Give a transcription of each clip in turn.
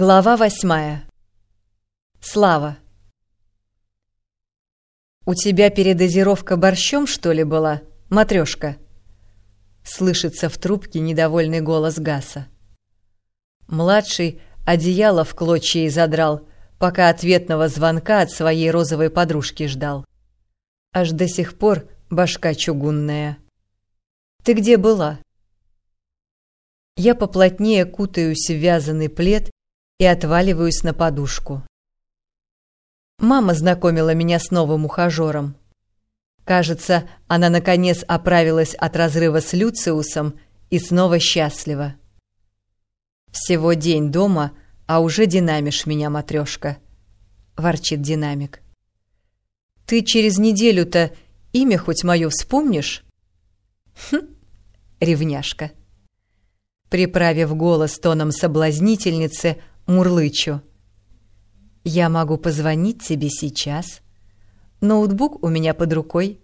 Глава восьмая. Слава. «У тебя передозировка борщом, что ли, была, матрёшка?» Слышится в трубке недовольный голос Гаса. Младший одеяло в клочья и задрал, пока ответного звонка от своей розовой подружки ждал. Аж до сих пор башка чугунная. «Ты где была?» Я поплотнее кутаюсь в вязаный плед и отваливаюсь на подушку. Мама знакомила меня с новым ухажером. Кажется, она наконец оправилась от разрыва с Люциусом и снова счастлива. «Всего день дома, а уже динамишь меня, матрешка», — ворчит динамик. «Ты через неделю-то имя хоть мое вспомнишь?» «Хм, ревняшка». Приправив голос тоном соблазнительницы, мурлычу. «Я могу позвонить тебе сейчас. Ноутбук у меня под рукой».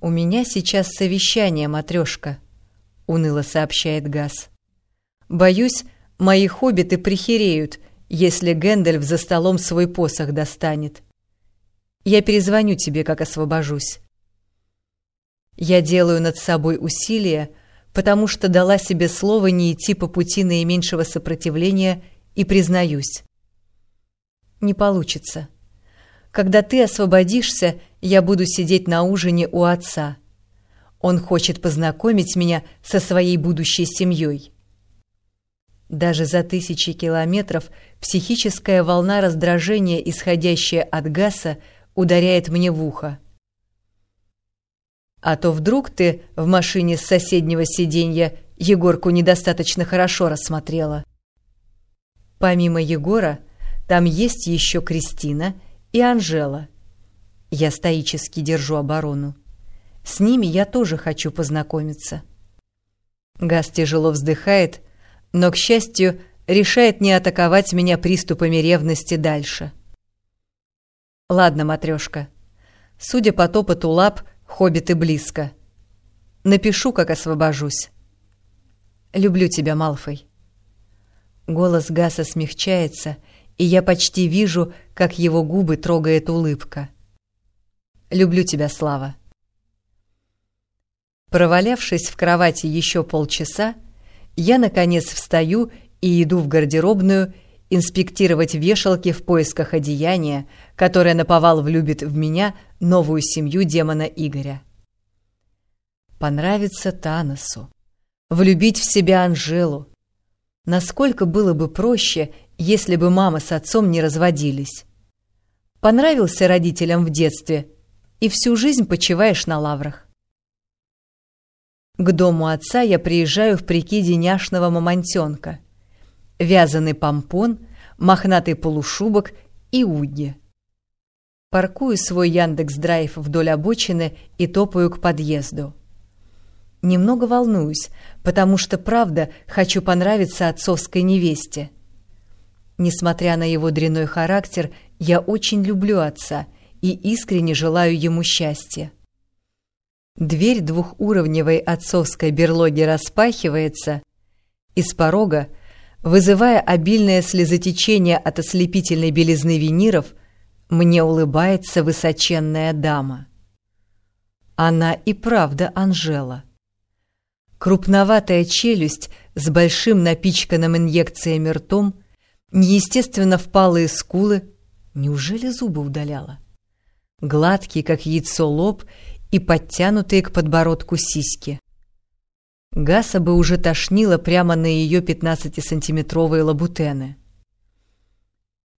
«У меня сейчас совещание, матрешка», — уныло сообщает Газ. «Боюсь, мои хоббиты прихереют, если Гэндальф за столом свой посох достанет. Я перезвоню тебе, как освобожусь». Я делаю над собой усилия, потому что дала себе слово не идти по пути наименьшего сопротивления и признаюсь. Не получится. Когда ты освободишься, я буду сидеть на ужине у отца. Он хочет познакомить меня со своей будущей семьей. Даже за тысячи километров психическая волна раздражения, исходящая от Гаса, ударяет мне в ухо. А то вдруг ты в машине с соседнего сиденья Егорку недостаточно хорошо рассмотрела. Помимо Егора, там есть еще Кристина и Анжела. Я стоически держу оборону. С ними я тоже хочу познакомиться. Газ тяжело вздыхает, но, к счастью, решает не атаковать меня приступами ревности дальше. Ладно, матрешка. Судя по топоту лап, Хоббиты близко. Напишу, как освобожусь. Люблю тебя, Малфой. Голос Гаса смягчается, и я почти вижу, как его губы трогает улыбка. Люблю тебя, Слава. Провалявшись в кровати еще полчаса, я, наконец, встаю и иду в гардеробную инспектировать вешалки в поисках одеяния, которое наповал влюбит в меня новую семью демона Игоря. Понравится Таносу, влюбить в себя Анжелу. Насколько было бы проще, если бы мама с отцом не разводились. Понравился родителям в детстве, и всю жизнь почиваешь на лаврах. К дому отца я приезжаю в прикиде няшного мамонтенка — вязаный помпон, мохнатый полушубок и уги. Паркую свой Яндекс Драйв вдоль обочины и топаю к подъезду. Немного волнуюсь, потому что, правда, хочу понравиться отцовской невесте. Несмотря на его дряной характер, я очень люблю отца и искренне желаю ему счастья. Дверь двухуровневой отцовской берлоги распахивается, из порога Вызывая обильное слезотечение от ослепительной белизны виниров, мне улыбается высоченная дама. Она и правда Анжела. Крупноватая челюсть с большим напичканным инъекциями ртом, неестественно впалые скулы, неужели зубы удаляла? Гладкий, как яйцо, лоб и подтянутые к подбородку сиськи. Гаса бы уже тошнило прямо на ее 15-сантиметровые лабутены.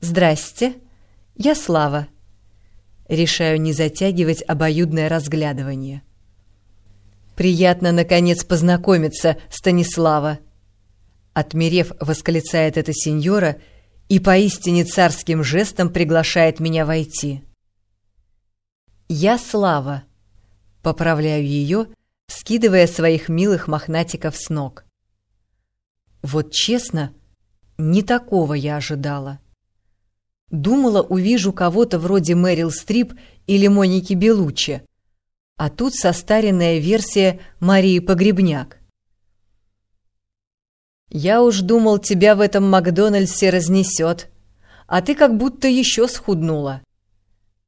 «Здрасте, я Слава». Решаю не затягивать обоюдное разглядывание. «Приятно, наконец, познакомиться, Станислава!» Отмерев, восклицает эта сеньора и поистине царским жестом приглашает меня войти. «Я Слава», — поправляю ее, — скидывая своих милых мохнатиков с ног. Вот честно, не такого я ожидала. Думала, увижу кого-то вроде Мэрил Стрип или Моники Белуччи, а тут состаренная версия Марии Погребняк. Я уж думал, тебя в этом Макдональдсе разнесет, а ты как будто еще схуднула.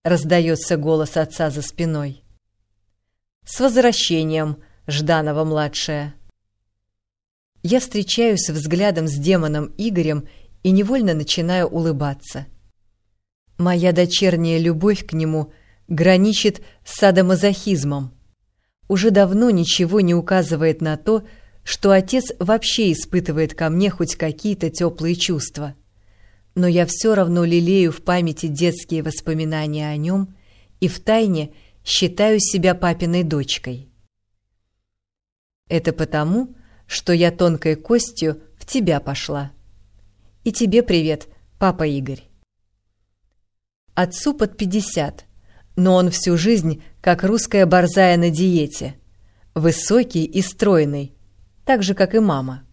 Раздается голос отца за спиной. С возвращением, Жданова-младшая. Я встречаюсь взглядом с демоном Игорем и невольно начинаю улыбаться. Моя дочерняя любовь к нему граничит с садомазохизмом. Уже давно ничего не указывает на то, что отец вообще испытывает ко мне хоть какие-то теплые чувства. Но я все равно лелею в памяти детские воспоминания о нем и втайне считаю себя папиной дочкой. Это потому, что я тонкой костью в тебя пошла. И тебе привет, папа Игорь. Отцу под пятьдесят, но он всю жизнь как русская борзая на диете. Высокий и стройный, так же, как и мама.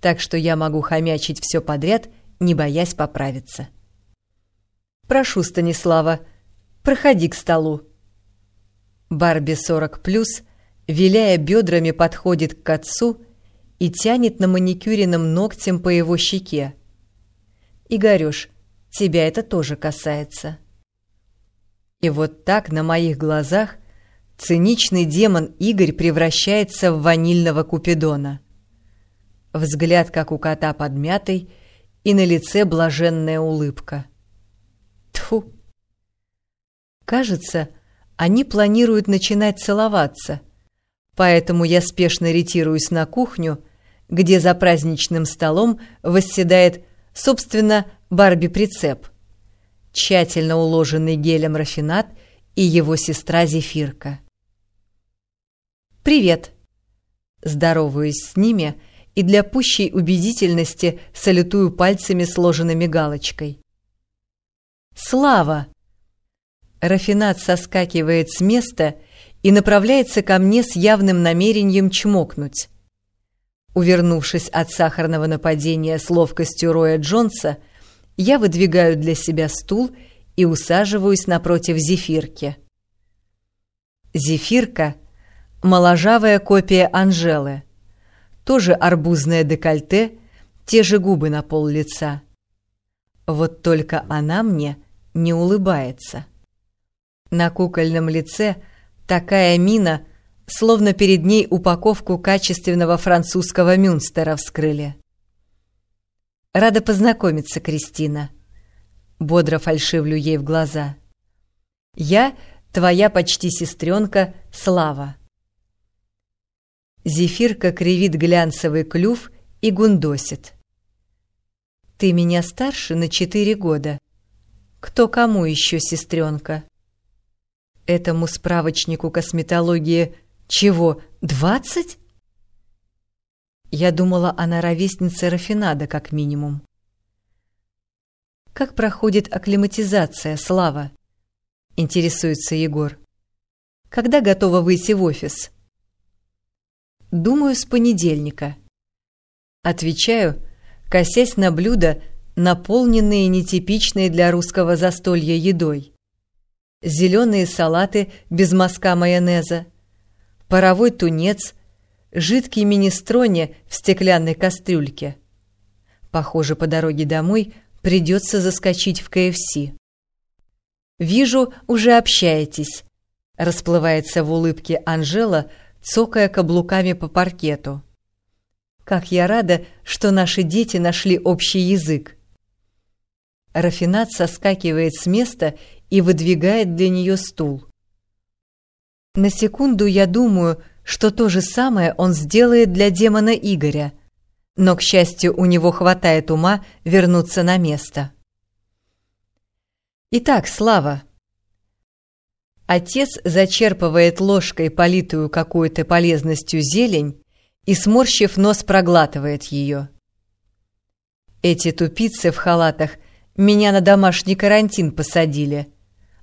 Так что я могу хомячить все подряд, не боясь поправиться. «Прошу, Станислава, проходи к столу». Барби 40+, виляя бедрами, подходит к отцу и тянет на маникюренным ногтем по его щеке. «Игорёш, тебя это тоже касается». И вот так на моих глазах циничный демон Игорь превращается в ванильного купидона. Взгляд, как у кота подмятый, и на лице блаженная улыбка. Тфу. Кажется, они планируют начинать целоваться, поэтому я спешно ретируюсь на кухню, где за праздничным столом восседает, собственно, Барби-прицеп, тщательно уложенный гелем рафинат и его сестра Зефирка. «Привет!» Здороваюсь с ними и для пущей убедительности салютую пальцами, сложенными галочкой. «Слава!» Рафинат соскакивает с места и направляется ко мне с явным намерением чмокнуть. Увернувшись от сахарного нападения с ловкостью Роя Джонса, я выдвигаю для себя стул и усаживаюсь напротив Зефирки. Зефирка — Моложавая копия Анжелы. Тоже арбузное декольте, те же губы на пол лица. Вот только она мне не улыбается. На кукольном лице такая мина, словно перед ней упаковку качественного французского мюнстера вскрыли. «Рада познакомиться, Кристина», — бодро фальшивлю ей в глаза. «Я твоя почти сестренка Слава». Зефирка кривит глянцевый клюв и гундосит. «Ты меня старше на четыре года. Кто кому еще сестренка?» Этому справочнику косметологии чего, двадцать? Я думала, она ровесница Рафинада, как минимум. «Как проходит акклиматизация, Слава?» — интересуется Егор. «Когда готова выйти в офис?» Думаю, с понедельника. Отвечаю, косясь на блюда, наполненные нетипичной для русского застолья едой. Зеленые салаты без мазка майонеза, паровой тунец, жидкий министроне в стеклянной кастрюльке. Похоже, по дороге домой придется заскочить в КФС. «Вижу, уже общаетесь», — расплывается в улыбке Анжела, цокая каблуками по паркету. «Как я рада, что наши дети нашли общий язык!» Рафинат соскакивает с места и выдвигает для нее стул. На секунду я думаю, что то же самое он сделает для демона Игоря, но, к счастью, у него хватает ума вернуться на место. «Итак, Слава!» Отец зачерпывает ложкой политую какой-то полезностью зелень и, сморщив нос, проглатывает ее. Эти тупицы в халатах меня на домашний карантин посадили,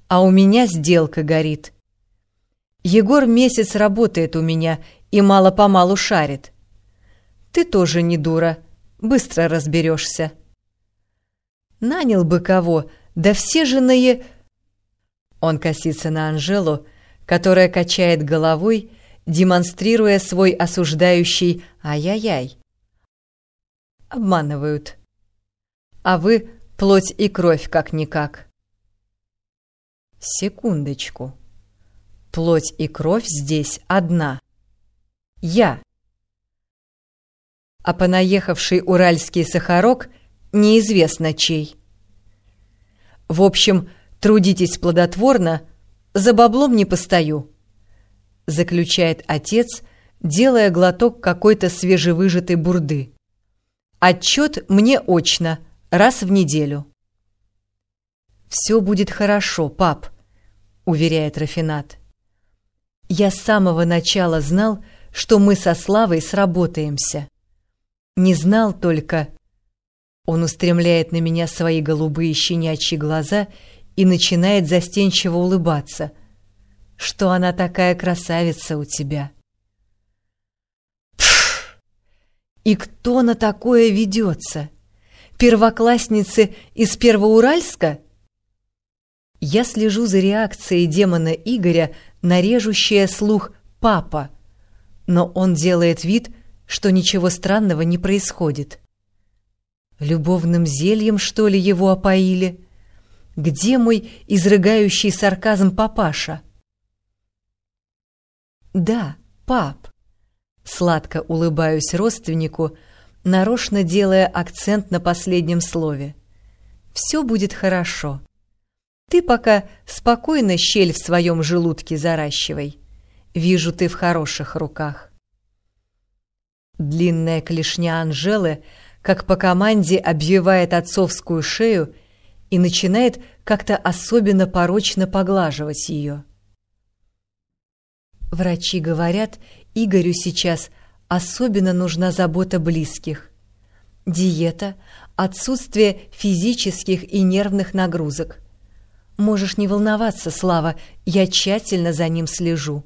а у меня сделка горит. Егор месяц работает у меня и мало-помалу шарит. Ты тоже не дура, быстро разберешься. Нанял бы кого, да все женые... Он косится на Анжелу, которая качает головой, демонстрируя свой осуждающий «ай-яй-яй». обманывают. А вы плоть и кровь как-никак. Секундочку. Плоть и кровь здесь одна. Я. А понаехавший уральский сахарок неизвестно чей. В общем, трудитесь плодотворно, за баблом не постою, заключает отец, делая глоток какой-то свежевыжатой бурды. Отчет мне очно, раз в неделю. «Все будет хорошо, пап», — уверяет Рафинат. «Я с самого начала знал, что мы со Славой сработаемся. Не знал только...» Он устремляет на меня свои голубые щенячьи глаза и начинает застенчиво улыбаться. «Что она такая красавица у тебя!» Пф! И кто на такое ведется? Первоклассницы из Первоуральска? Я слежу за реакцией демона Игоря на режущее слух «папа», но он делает вид, что ничего странного не происходит. Любовным зельем, что ли, его опоили? Где мой изрыгающий сарказм папаша? Да, пап. Сладко улыбаюсь родственнику, нарочно делая акцент на последнем слове. Все будет хорошо. Ты пока спокойно щель в своем желудке заращивай. Вижу, ты в хороших руках. Длинная клешня Анжелы, как по команде, обвивает отцовскую шею и начинает как-то особенно порочно поглаживать ее. Врачи говорят, Игорю сейчас особенно нужна забота близких. Диета, отсутствие физических и нервных нагрузок – Можешь не волноваться, Слава, я тщательно за ним слежу.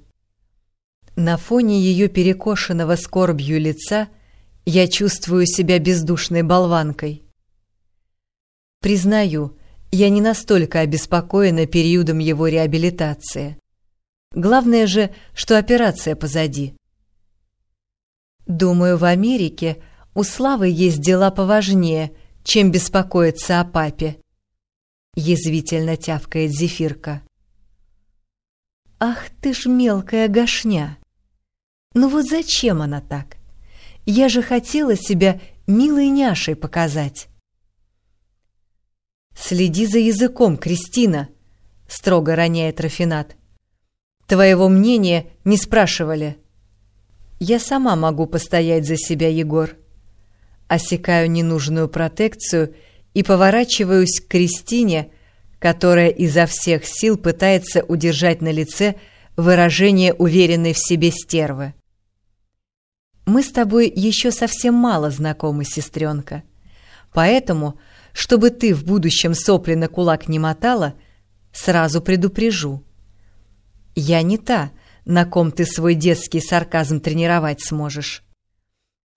На фоне ее перекошенного скорбью лица я чувствую себя бездушной болванкой. Признаю, я не настолько обеспокоена периодом его реабилитации. Главное же, что операция позади. Думаю, в Америке у Славы есть дела поважнее, чем беспокоиться о папе. — язвительно тявкает зефирка. «Ах ты ж мелкая гошня! Ну вот зачем она так? Я же хотела себя милой няшей показать!» «Следи за языком, Кристина!» — строго роняет Рафинат. «Твоего мнения не спрашивали». «Я сама могу постоять за себя, Егор». Осекаю ненужную протекцию — и поворачиваюсь к Кристине, которая изо всех сил пытается удержать на лице выражение уверенной в себе стервы. «Мы с тобой еще совсем мало знакомы, сестренка. Поэтому, чтобы ты в будущем сопли на кулак не мотала, сразу предупрежу. Я не та, на ком ты свой детский сарказм тренировать сможешь.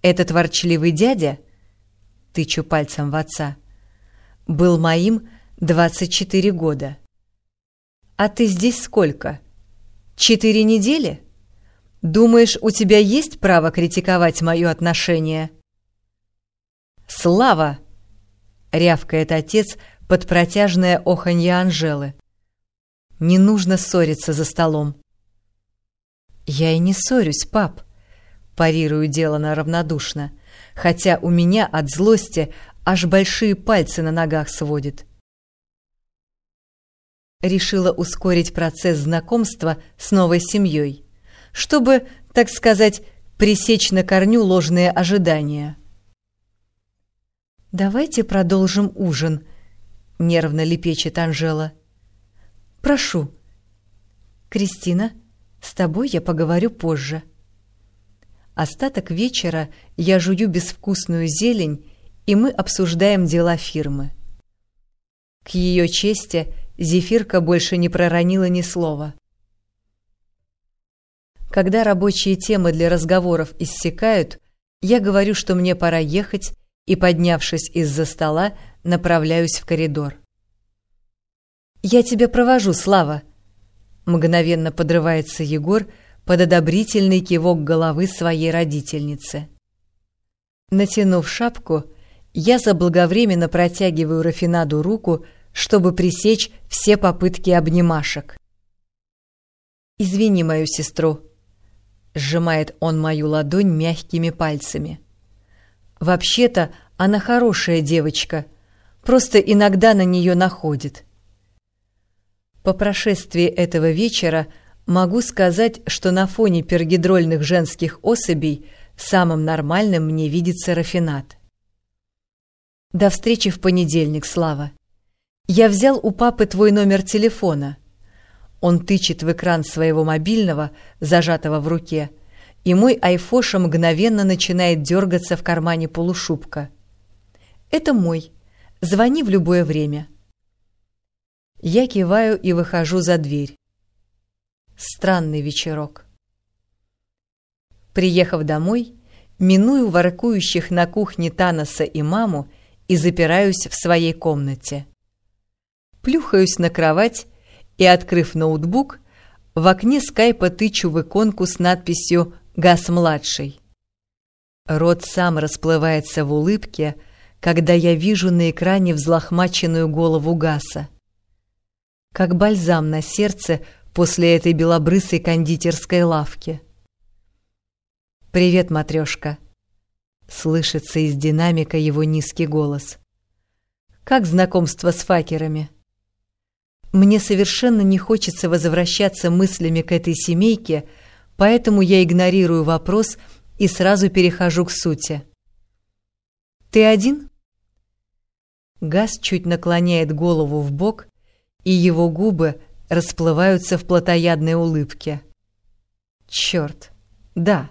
Этот ворчливый дядя, тычу пальцем в отца, — был моим 24 года. А ты здесь сколько? Четыре недели? Думаешь, у тебя есть право критиковать мое отношение? Слава! рявкает отец под протяжное оханье Анжелы. Не нужно ссориться за столом. Я и не ссорюсь, пап, парирую делано равнодушно, хотя у меня от злости аж большие пальцы на ногах сводит. Решила ускорить процесс знакомства с новой семьей, чтобы, так сказать, пресечь на корню ложные ожидания. «Давайте продолжим ужин», — нервно лепечет Анжела. «Прошу». «Кристина, с тобой я поговорю позже». Остаток вечера я жую безвкусную зелень и мы обсуждаем дела фирмы. К ее чести Зефирка больше не проронила ни слова. Когда рабочие темы для разговоров иссякают, я говорю, что мне пора ехать, и, поднявшись из-за стола, направляюсь в коридор. «Я тебя провожу, Слава!» Мгновенно подрывается Егор под одобрительный кивок головы своей родительницы. Натянув шапку, Я заблаговременно протягиваю Рафинаду руку, чтобы пресечь все попытки обнимашек. «Извини мою сестру», — сжимает он мою ладонь мягкими пальцами. «Вообще-то она хорошая девочка, просто иногда на нее находит». По прошествии этого вечера могу сказать, что на фоне пергидрольных женских особей самым нормальным мне видится рафинат. До встречи в понедельник, Слава. Я взял у папы твой номер телефона. Он тычет в экран своего мобильного, зажатого в руке, и мой айфоша мгновенно начинает дергаться в кармане полушубка. «Это мой. Звони в любое время». Я киваю и выхожу за дверь. Странный вечерок. Приехав домой, миную воркующих на кухне Таноса и маму и запираюсь в своей комнате. Плюхаюсь на кровать и, открыв ноутбук, в окне скайпа тычу в иконку с надписью «Газ-младший». Рот сам расплывается в улыбке, когда я вижу на экране взлохмаченную голову Гаса. Как бальзам на сердце после этой белобрысой кондитерской лавки. «Привет, матрешка!» — слышится из динамика его низкий голос. «Как знакомство с факерами?» Мне совершенно не хочется возвращаться мыслями к этой семейке, поэтому я игнорирую вопрос и сразу перехожу к сути. «Ты один?» Газ чуть наклоняет голову в бок, и его губы расплываются в плотоядной улыбке. «Черт! Да!»